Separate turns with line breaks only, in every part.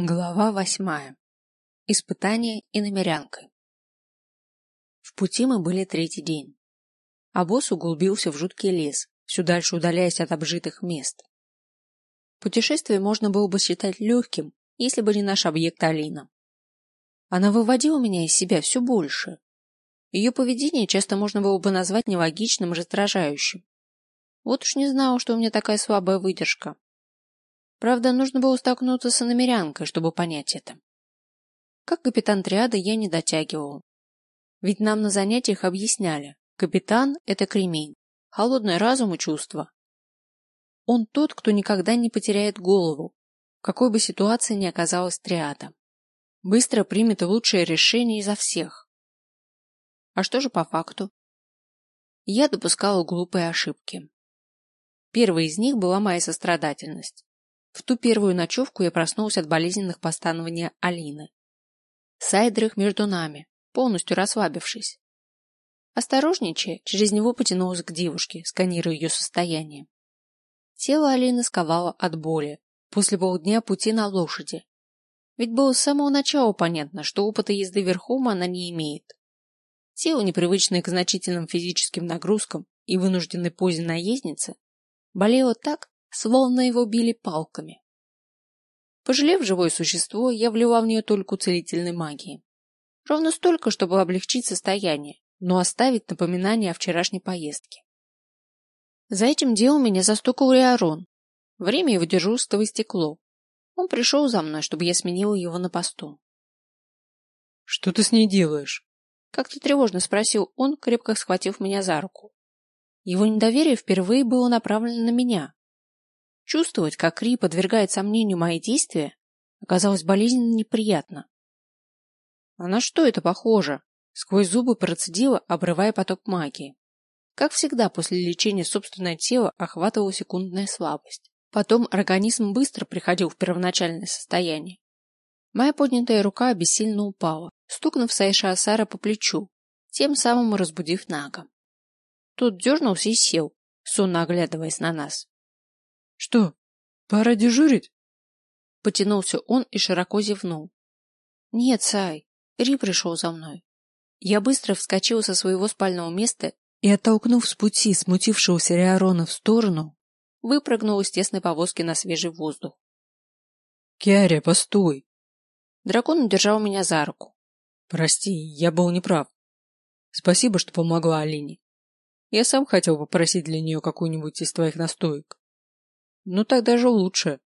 Глава восьмая. Испытание и намерянкой. В пути мы были третий день. А босс углубился в жуткий лес, все дальше удаляясь от обжитых мест. Путешествие можно было бы считать легким, если бы не наш объект Алина. Она выводила меня из себя все больше. Ее поведение часто можно было бы назвать нелогичным и раздражающим. Вот уж не знала, что у меня такая слабая выдержка. Правда, нужно было столкнуться с иномерянкой, чтобы понять это. Как капитан триады я не дотягивал. Ведь нам на занятиях объясняли, капитан – это кремень, холодный разум и чувства. Он тот, кто никогда не потеряет голову, в какой бы ситуации ни оказалась триада. Быстро примет лучшее решение изо всех. А что же по факту? Я допускала глупые ошибки. Первой из них была моя сострадательность. В ту первую ночевку я проснулся от болезненных постановлений Алины. Сайдер между нами, полностью расслабившись. Осторожничая, через него потянулась к девушке, сканируя ее состояние. Тело Алины сковало от боли после полдня пути на лошади. Ведь было с самого начала понятно, что опыта езды верхом она не имеет. Тело, непривычное к значительным физическим нагрузкам и вынужденной позе наездницы, болело так, словно его били палками. Пожалев живое существо, я влила в нее только целительной магии. Ровно столько, чтобы облегчить состояние, но оставить напоминание о вчерашней поездке. За этим делом меня застукал Риарон. Время его дежурства истекло. Он пришел за мной, чтобы я сменила его на посту.
— Что ты с ней делаешь?
— как-то тревожно спросил он, крепко схватив меня за руку. Его недоверие впервые было направлено на меня, Чувствовать, как Ри подвергает сомнению мои действия, оказалось болезненно неприятно. А на что это похоже? Сквозь зубы процедила, обрывая поток магии. Как всегда, после лечения собственное тело охватывала секундная слабость. Потом организм быстро приходил в первоначальное состояние. Моя поднятая рука бессильно упала, стукнув Сайша Асара по плечу, тем самым разбудив Нага. Тот дернулся и сел, сонно оглядываясь на нас.
Что, пора дежурить?
Потянулся он и широко зевнул. Нет, Сай, Ри пришел за мной. Я быстро вскочил со своего спального места и, оттолкнув с пути смутившегося Риарона в сторону, выпрыгнул из тесной повозки на свежий воздух.
Киария, постой!
Дракон удержал меня за руку.
Прости, я был неправ. Спасибо, что помогла Алине. Я сам хотел попросить для нее какую-нибудь из твоих настоек. Ну так даже лучше.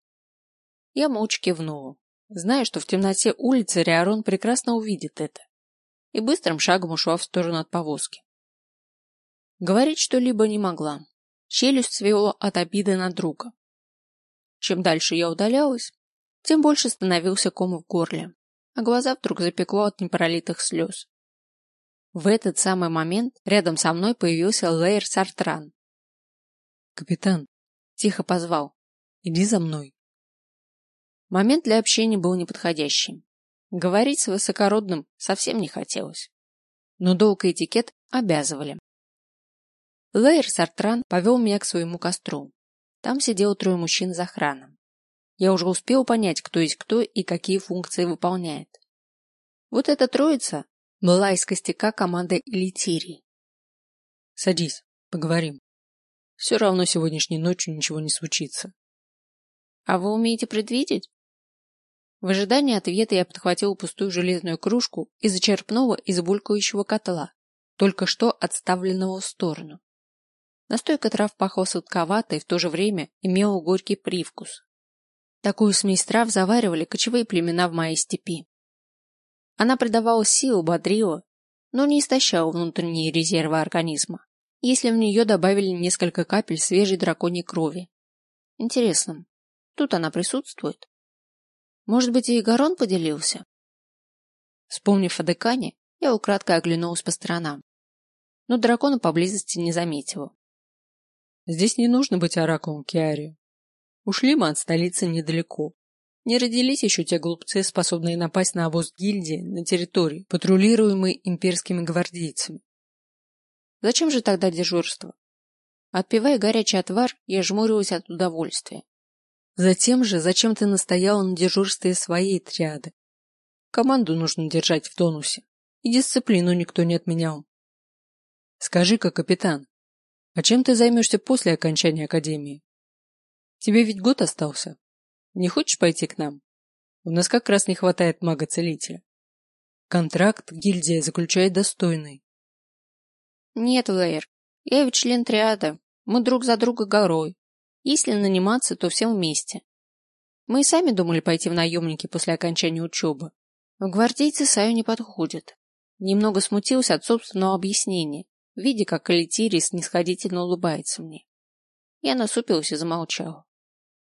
Я молча кивнула, зная, что в темноте улицы Риарон прекрасно увидит это, и быстрым шагом ушла в сторону от повозки. Говорить что-либо не могла. Челюсть свело от обиды на друга. Чем дальше я удалялась, тем больше становился ком в горле, а глаза вдруг запекло от непролитых слез. В этот самый момент рядом со мной появился Лейер Сартран. «Капитан,
Тихо позвал. «Иди за мной». Момент для общения был неподходящим. Говорить с высокородным совсем не хотелось. Но долг и этикет обязывали. Лейер Сартран повел меня к своему костру. Там сидел трое мужчин за охраном. Я уже успел понять, кто есть кто и какие функции выполняет. Вот эта троица была из костяка команды Элитирии.
Садись, поговорим. Все равно сегодняшней ночью ничего не случится.
А вы умеете предвидеть? В ожидании ответа я подхватила пустую железную кружку и зачерпнула из булькающего котла, только что отставленного в сторону. Настойка трав пахла сладковато и в то же время имела горький привкус. Такую смесь трав заваривали кочевые племена в моей степи. Она придавала силу, бодрила, но не истощала внутренние резервы организма если в нее добавили несколько капель свежей драконьей крови. Интересно, тут она присутствует? Может быть, и Гарон поделился? Вспомнив о декане, я украдкой оглянулась по сторонам. Но дракона поблизости не заметила.
Здесь не нужно быть оракулом Киари. Ушли мы от столицы недалеко. Не родились еще те глупцы, способные напасть на обоз гильдии на территории, патрулируемой имперскими гвардейцами.
Зачем же тогда дежурство? Отпивая горячий отвар, я жмурилась от удовольствия.
Затем же, зачем ты настояла на дежурстве своей триады? Команду нужно держать в тонусе, и дисциплину никто не отменял. Скажи-ка, капитан, а чем ты займешься после окончания академии? Тебе ведь год остался. Не хочешь пойти к нам? У нас как раз не хватает мага-целителя. Контракт гильдия заключает достойный.
Нет, Лэйр, я ведь член триада. Мы друг за друга горой. Если наниматься, то всем вместе. Мы и сами думали пойти в наемники после окончания учебы. В гвардейцы Саю не подходят. Немного смутился от собственного объяснения, видя, как Калитирий снисходительно улыбается мне. Я насупилась и замолчала.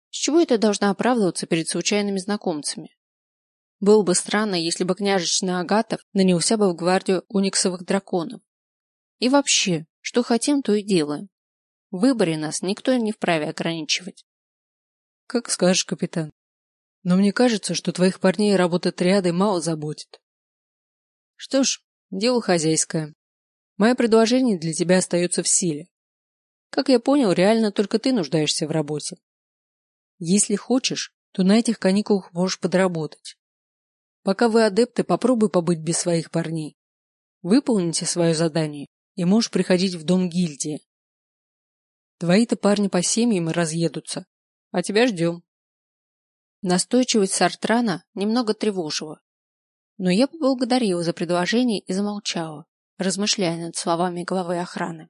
С чего это должна оправдываться перед случайными знакомцами? Было бы странно, если бы княжечный Агатов нанялся бы в гвардию униксовых драконов. И вообще, что хотим, то и делаем. В выборе нас никто не вправе ограничивать.
Как скажешь, капитан. Но мне кажется, что твоих парней работа триады мало заботит. Что ж, дело хозяйское. Мое предложение для тебя остается в силе. Как я понял, реально только ты нуждаешься в работе. Если хочешь, то на этих каникулах можешь подработать. Пока вы адепты, попробуй побыть без своих парней. Выполните свое задание, и можешь приходить в дом гильдии. Твои-то парни по семьям разъедутся, а тебя ждем.
Настойчивость Сартрана немного тревожила. Но я поблагодарила за предложение и замолчала, размышляя над словами главы охраны.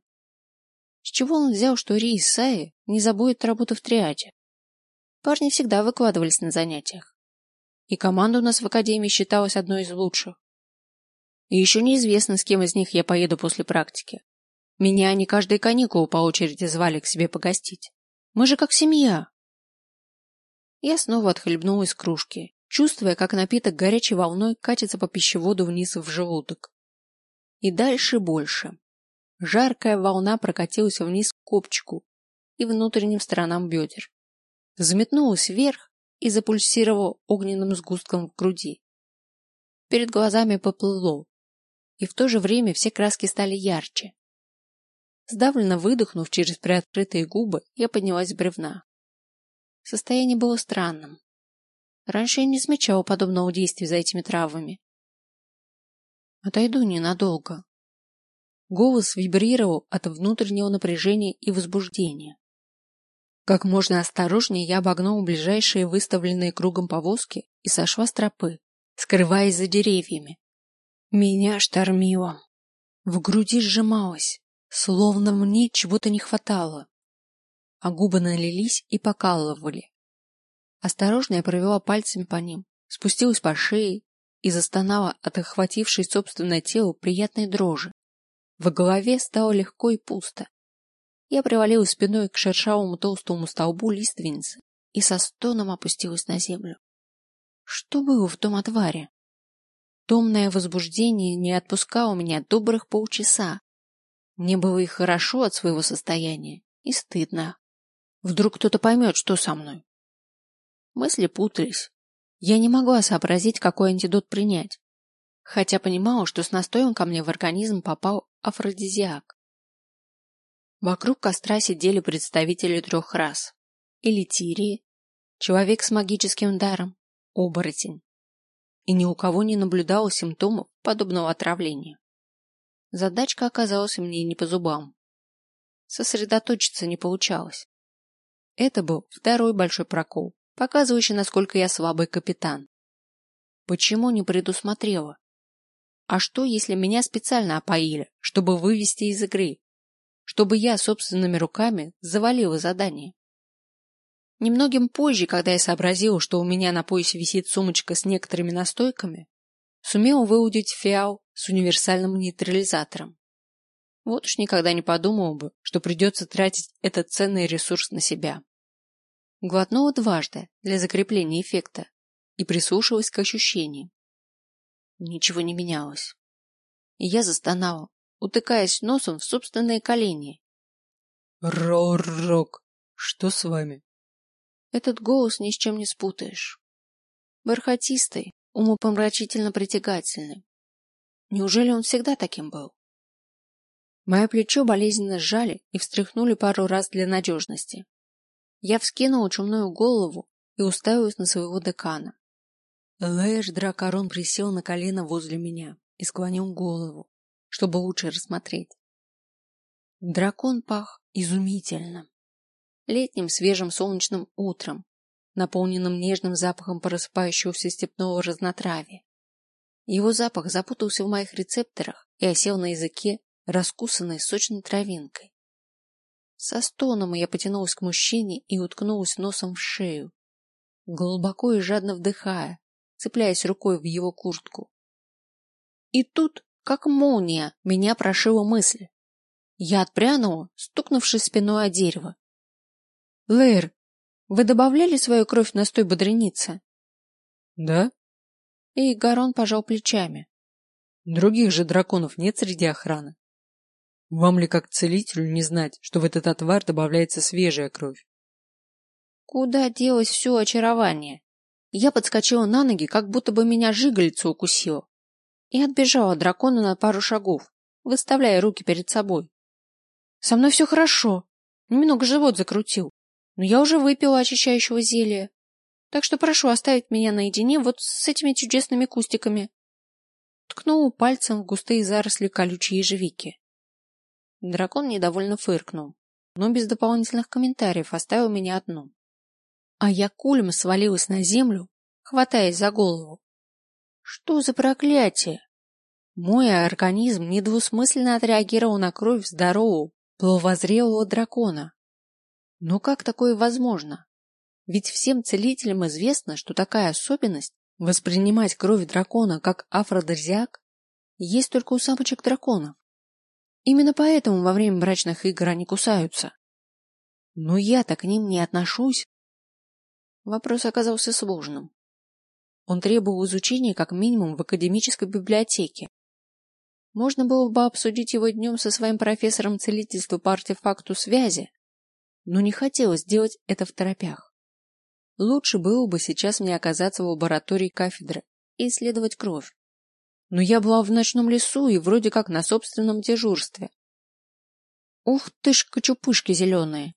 С чего он взял, что Ри и Саи не забудет работу в триаде? Парни всегда выкладывались на занятиях. И команда у нас в академии считалась одной из лучших. И еще неизвестно, с кем из них я поеду после практики. Меня они каждые каникулы по очереди звали к себе погостить. Мы же как семья. Я снова отхлебнула из кружки, чувствуя, как напиток горячей волной катится по пищеводу вниз в желудок. И дальше больше. Жаркая волна прокатилась вниз к копчику и внутренним сторонам бедер взметнулась вверх и запульсировала огненным сгустком в груди. Перед глазами поплыло, и в то же время все краски стали ярче. Сдавленно выдохнув через приоткрытые губы, я поднялась с бревна. Состояние было странным. Раньше я не замечала подобного действия за этими травами. Отойду ненадолго. Голос вибрировал от внутреннего напряжения и возбуждения. Как можно осторожнее я обогнул ближайшие выставленные кругом повозки и сошла с тропы, скрываясь за деревьями. Меня штормило. В груди сжималось, словно мне чего-то не хватало. А губы налились и покалывали. Осторожно я провела пальцами по ним, спустилась по шее и застонала от охватившей собственное тело приятной дрожи. В голове стало легко и пусто. Я привалилась спиной к шершавому толстому столбу лиственницы и со стоном опустилась на землю. Что было в том отваре? Томное возбуждение не отпускало меня добрых полчаса. Мне было и хорошо от своего состояния, и стыдно. Вдруг кто-то поймет, что со мной. Мысли путались. Я не могла сообразить, какой антидот принять, хотя понимала, что с настоем ко мне в организм попал афродизиак. Вокруг костра сидели представители трех рас. Элитирии, человек с магическим даром, оборотень. И ни у кого не наблюдалось симптомов подобного отравления. Задачка оказалась мне не по зубам. Сосредоточиться не получалось. Это был второй большой прокол, показывающий, насколько я слабый капитан. Почему не предусмотрела? А что, если меня специально опоили, чтобы вывести из игры? чтобы я собственными руками завалила задание. Немногим позже, когда я сообразила, что у меня на поясе висит сумочка с некоторыми настойками, сумела выудить фиал с универсальным нейтрализатором. Вот уж никогда не подумала бы, что придется тратить этот ценный ресурс на себя. Глотнула дважды для закрепления эффекта и прислушалась к ощущениям. Ничего не менялось. И я застонала, утыкаясь носом в собственные колени.
Ророк, что с вами?
Этот голос ни с чем не спутаешь. Бархатистый, умопомрачительно притягательный. Неужели он всегда таким был? Мое плечо болезненно сжали и встряхнули пару раз для надежности. Я вскинула чумную голову и уставилась на своего декана. Лэш Дракарон присел на колено возле меня и склонил голову, чтобы лучше рассмотреть. Дракон пах изумительно. Летним свежим солнечным утром, наполненным нежным запахом просыпающегося степного разнотравья. Его запах запутался в моих рецепторах и осел на языке, раскусанной сочной травинкой. Со стоном я потянулась к мужчине и уткнулась носом в шею, глубоко и жадно вдыхая, цепляясь рукой в его куртку. И тут, как молния, меня прошила мысль. Я отпрянула, стукнувшись спиной о дерево. — Лэр, вы добавляли свою кровь в настой бодреницы?
— Да.
И Гарон пожал плечами.
— Других же драконов нет среди охраны. Вам ли как целителю не знать, что в этот отвар добавляется свежая кровь?
Куда делось все очарование? Я подскочила на ноги, как будто бы меня жигалица укусила, и отбежала от дракона на пару шагов, выставляя руки перед собой. Со мной все хорошо, немного живот закрутил, но я уже выпила очищающего зелья, так что прошу оставить меня наедине вот с этими чудесными кустиками. Ткнула пальцем в густые заросли колючей ежевики. Дракон недовольно фыркнул, но без дополнительных комментариев оставил меня одну. А я кулем свалилась на землю, хватаясь за голову. Что за проклятие? Мой организм недвусмысленно отреагировал на кровь здорового, полувозрелого дракона. Но как такое возможно? Ведь всем целителям известно, что такая особенность воспринимать кровь дракона как афродизиак есть только у самочек драконов. Именно поэтому во время брачных игр они кусаются. Но я-то к ним не отношусь. Вопрос оказался сложным. Он требовал изучения как минимум в академической библиотеке. Можно было бы обсудить его днем со своим профессором целительства по артефакту связи, но не хотелось делать это в торопях. Лучше было бы сейчас мне оказаться в лаборатории кафедры и исследовать кровь. Но я была в ночном лесу и вроде как на собственном дежурстве. Ух ты ж, кочупышки зеленые!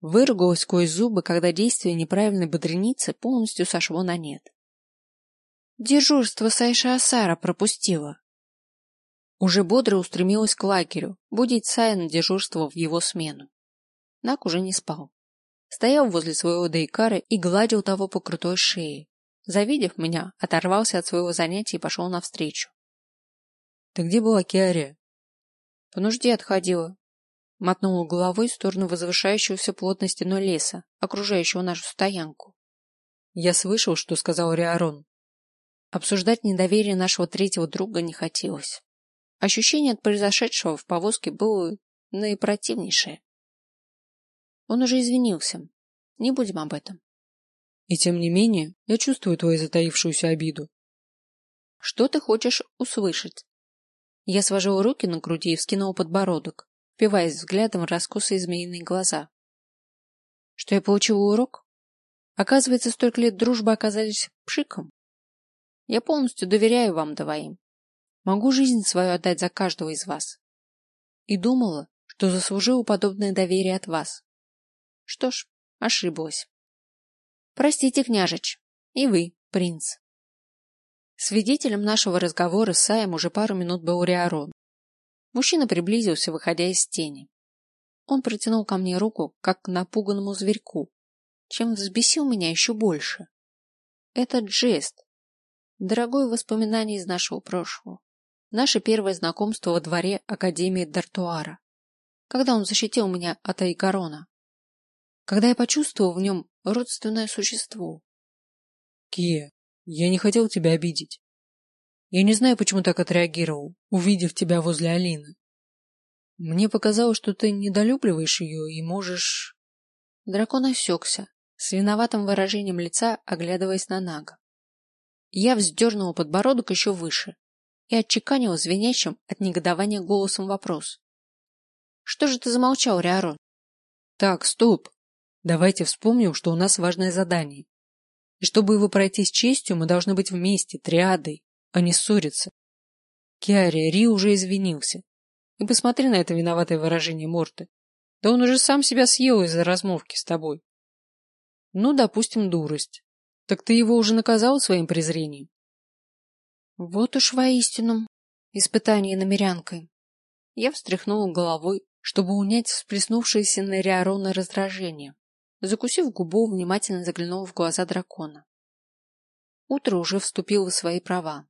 Выругалась сквозь зубы, когда действие неправильной бодреницы полностью сошло на нет. Дежурство Сайша Асара пропустила. Уже бодро устремилась к лагерю, будить Сая на дежурство в его смену. Нак уже не спал. Стоял возле своего Дейкара и гладил того по крутой шее. Завидев меня, оторвался от своего занятия и пошел навстречу.
— Ты где была, Киария?
— По нужде отходила, мотнула головой в сторону возвышающегося плотной стеной леса, окружающего нашу стоянку.
Я слышал, что сказал Риарон.
Обсуждать недоверие нашего третьего друга не хотелось. Ощущение от произошедшего в повозке было наипротивнейшее. Он уже извинился. Не будем об этом.
И тем не менее, я чувствую твою затаившуюся обиду.
Что ты хочешь услышать? Я сложила руки на груди и вскинула подбородок впиваясь взглядом в раскосые змеиные глаза. Что я получила урок? Оказывается, столько лет дружбы оказались пшиком. Я полностью доверяю вам двоим. Могу жизнь свою отдать за каждого из вас. И думала, что заслужила подобное доверие от вас. Что ж, ошиблась. Простите, княжич. И вы, принц. Свидетелем нашего разговора с Саем уже пару минут был Риарон. Мужчина приблизился, выходя из тени. Он протянул ко мне руку, как к напуганному зверьку, чем взбесил меня еще больше. Этот жест — дорогое воспоминание из нашего прошлого. Наше первое знакомство во дворе Академии Дартуара, когда он защитил меня от Айгарона. Когда я почувствовал в нем родственное существо.
Кия, я не хотел тебя обидеть. Я не знаю, почему так отреагировал, увидев тебя возле Алины. Мне показалось, что ты недолюбливаешь ее и можешь...
Дракон осекся, с виноватым выражением лица, оглядываясь на Нага. Я вздернула подбородок еще выше и отчеканила звенящим от негодования голосом вопрос. — Что же ты замолчал, Риарон?
— Так, стоп. Давайте вспомним, что у нас важное задание. И чтобы его пройти с честью, мы должны быть вместе, триадой а не ссориться. Киари, Ри уже извинился. И посмотри на это виноватое выражение Морты. Да он уже сам себя съел из-за размовки с тобой. Ну, допустим, дурость. Так ты его уже наказал своим презрением?
Вот уж воистину испытание намерянкой. Я встряхнула головой, чтобы унять всплеснувшееся на Риарона раздражение. Закусив губу, внимательно заглянула в глаза дракона. Утро уже вступило в свои права.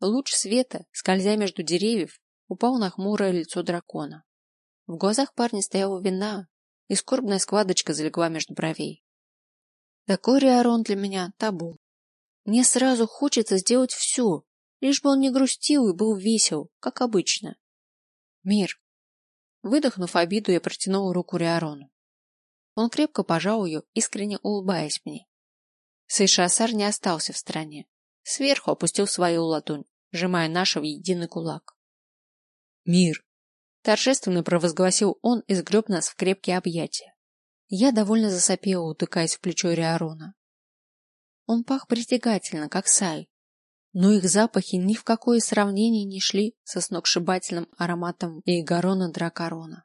Луч света, скользя между деревьев, упал на хмурое лицо дракона. В глазах парня стояла вина, и скорбная складочка залегла между бровей. Такой Риарон для меня табу. Мне сразу хочется сделать все, лишь бы он не грустил и был весел, как обычно. Мир. Выдохнув обиду, я протянула руку Риарону. Он крепко пожал ее, искренне улыбаясь мне. Сейшасар не остался в стороне. Сверху опустил свою ладонь, сжимая нашу в единый кулак.
«Мир!»
— торжественно провозгласил он и сгреб нас в крепкие объятия. Я довольно засопела, утыкаясь в плечо Риарона. Он пах притягательно, как сай, но их запахи ни в какое сравнение не шли со сногсшибательным ароматом Эйгарона Дракарона.